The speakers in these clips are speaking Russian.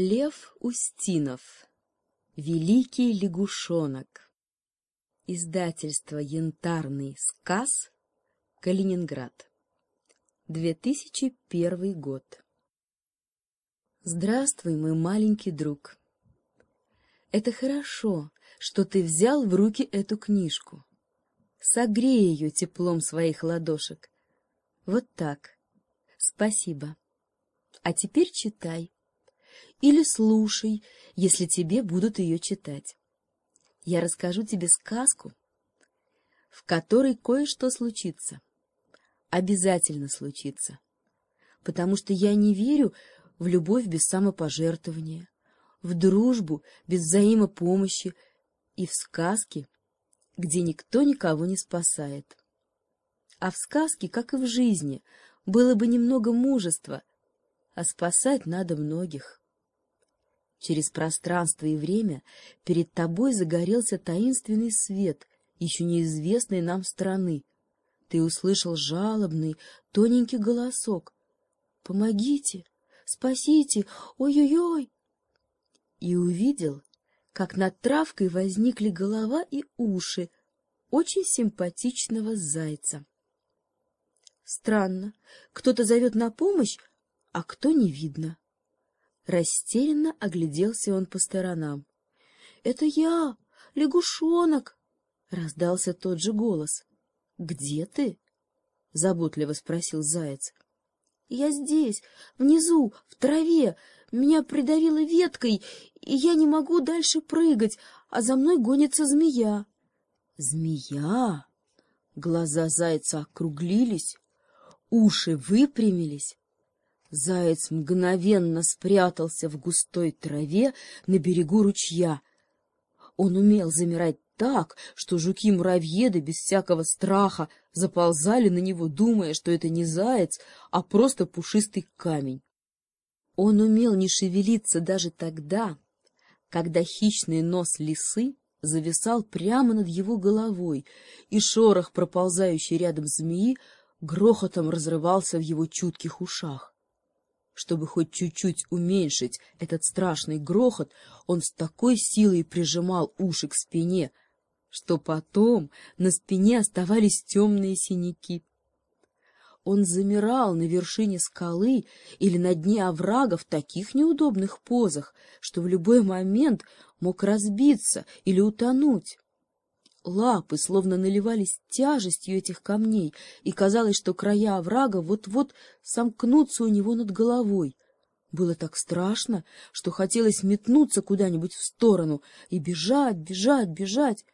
Лев Устинов. Великий лягушонок. Издательство «Янтарный сказ», Калининград. 2001 год. Здравствуй, мой маленький друг. Это хорошо, что ты взял в руки эту книжку. Согрей ее теплом своих ладошек. Вот так. Спасибо. А теперь читай или слушай, если тебе будут ее читать. Я расскажу тебе сказку, в которой кое-что случится. Обязательно случится. Потому что я не верю в любовь без самопожертвования, в дружбу без взаимопомощи и в сказки, где никто никого не спасает. А в сказке, как и в жизни, было бы немного мужества, а спасать надо многих. Через пространство и время перед тобой загорелся таинственный свет, еще неизвестной нам страны. Ты услышал жалобный, тоненький голосок. «Помогите! Спасите! Ой-ой-ой!» И увидел, как над травкой возникли голова и уши очень симпатичного зайца. Странно, кто-то зовет на помощь, а кто не видно. Растерянно огляделся он по сторонам. — Это я, лягушонок! — раздался тот же голос. — Где ты? — заботливо спросил заяц. — Я здесь, внизу, в траве. Меня придавило веткой, и я не могу дальше прыгать, а за мной гонится змея. — Змея? Глаза зайца округлились, уши выпрямились. Заяц мгновенно спрятался в густой траве на берегу ручья. Он умел замирать так, что жуки-муравьеды без всякого страха заползали на него, думая, что это не заяц, а просто пушистый камень. Он умел не шевелиться даже тогда, когда хищный нос лисы зависал прямо над его головой, и шорох проползающей рядом змеи грохотом разрывался в его чутких ушах. Чтобы хоть чуть-чуть уменьшить этот страшный грохот, он с такой силой прижимал уши к спине, что потом на спине оставались темные синяки. Он замирал на вершине скалы или на дне оврага в таких неудобных позах, что в любой момент мог разбиться или утонуть. Лапы словно наливались тяжестью этих камней, и казалось, что края оврага вот-вот сомкнутся у него над головой. Было так страшно, что хотелось метнуться куда-нибудь в сторону и бежать, бежать, бежать.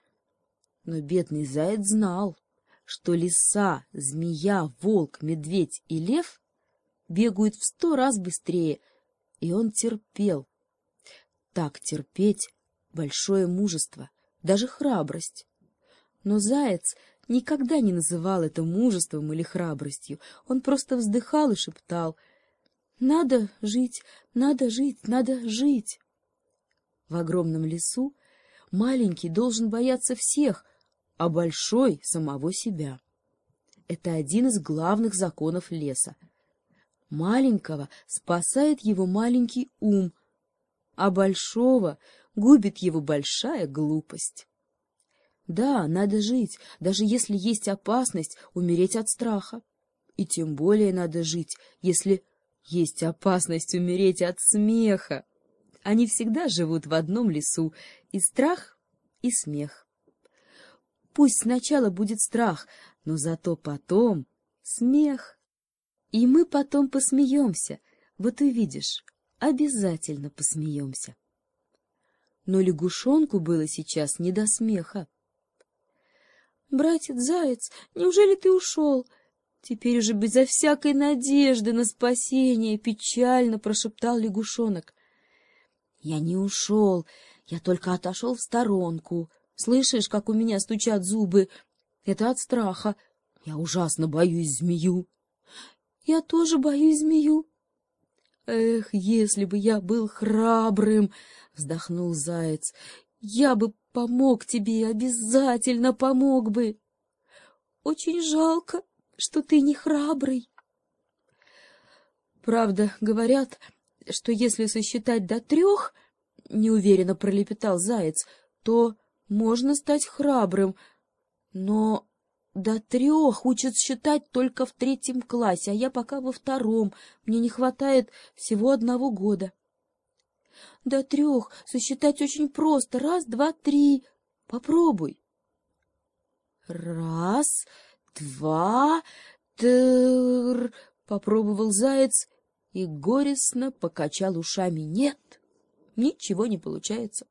Но бедный заяц знал, что лиса, змея, волк, медведь и лев бегают в сто раз быстрее, и он терпел. Так терпеть — большое мужество, даже храбрость. Но заяц никогда не называл это мужеством или храбростью. Он просто вздыхал и шептал «Надо жить, надо жить, надо жить». В огромном лесу маленький должен бояться всех, а большой — самого себя. Это один из главных законов леса. Маленького спасает его маленький ум, а большого губит его большая глупость. Да, надо жить, даже если есть опасность умереть от страха. И тем более надо жить, если есть опасность умереть от смеха. Они всегда живут в одном лесу, и страх, и смех. Пусть сначала будет страх, но зато потом смех. И мы потом посмеемся, вот увидишь, обязательно посмеемся. Но лягушонку было сейчас не до смеха. «Братец Заяц, неужели ты ушел?» Теперь уже безо всякой надежды на спасение печально прошептал лягушонок. «Я не ушел, я только отошел в сторонку. Слышишь, как у меня стучат зубы? Это от страха. Я ужасно боюсь змею». «Я тоже боюсь змею», «Эх, если бы я был храбрым!» — вздохнул заяц. «Я бы Помог тебе, обязательно помог бы. Очень жалко, что ты не храбрый. Правда, говорят, что если сосчитать до трех, — неуверенно пролепетал заяц, — то можно стать храбрым. Но до трех учат считать только в третьем классе, а я пока во втором. Мне не хватает всего одного года. До трех сосчитать очень просто. Раз, два, три. Попробуй. Раз, два, тр... Попробовал заяц и горестно покачал ушами. Нет, ничего не получается.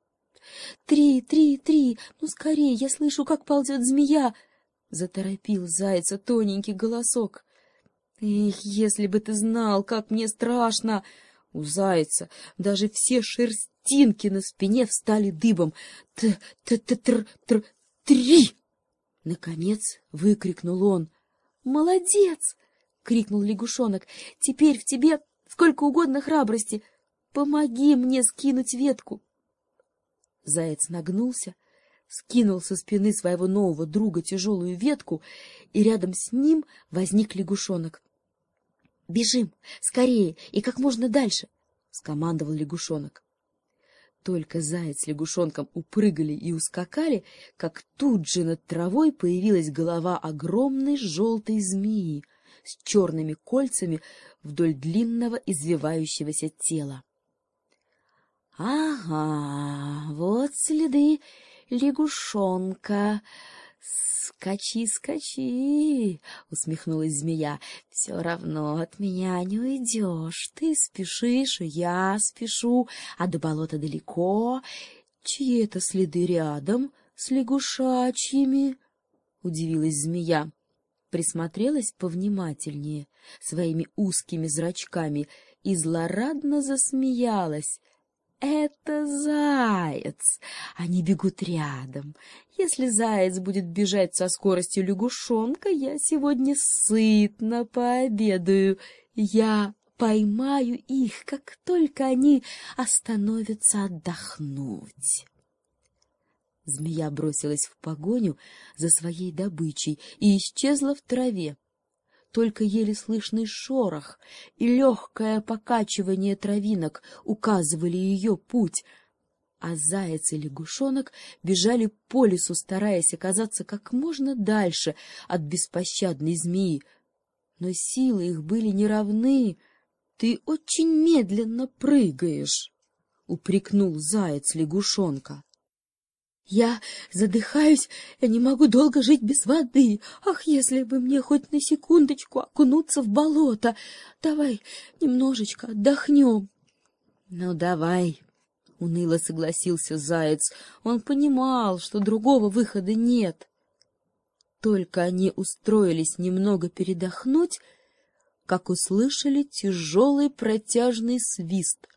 Три, три, три, ну скорее, я слышу, как ползет змея. Заторопил зайца тоненький голосок. Эх, если бы ты знал, как мне страшно! У зайца даже все шерстинки на спине встали дыбом. Т-т-т-тр-три! Наконец выкрикнул он. «Молодец!» — крикнул лягушонок. «Теперь в тебе сколько угодно храбрости. Помоги мне скинуть ветку!» Заяц нагнулся, скинул со спины своего нового друга тяжелую ветку, и рядом с ним возник лягушонок. — Бежим! Скорее! И как можно дальше! — скомандовал лягушонок. Только заяц с лягушонком упрыгали и ускакали, как тут же над травой появилась голова огромной желтой змеи с черными кольцами вдоль длинного извивающегося тела. — Ага, вот следы лягушонка. Скачи, скачи, усмехнулась змея. Все равно от меня не уйдешь. Ты спешишь, и я спешу, а до болота далеко. Чьи это следы рядом с лягушачьими? Удивилась змея. Присмотрелась повнимательнее своими узкими зрачками и злорадно засмеялась. Это заяц. Они бегут рядом. Если заяц будет бежать со скоростью лягушонка, я сегодня сытно пообедаю. Я поймаю их, как только они остановятся отдохнуть. Змея бросилась в погоню за своей добычей и исчезла в траве только еле слышный шорох и легкое покачивание травинок указывали ее путь, а заяц и лягушонок бежали по лесу, стараясь оказаться как можно дальше от беспощадной змеи. Но силы их были неравны. — Ты очень медленно прыгаешь, — упрекнул заяц лягушонка. Я задыхаюсь, я не могу долго жить без воды. Ах, если бы мне хоть на секундочку окунуться в болото. Давай немножечко отдохнем. Ну, давай, — уныло согласился заяц. Он понимал, что другого выхода нет. Только они устроились немного передохнуть, как услышали тяжелый протяжный свист,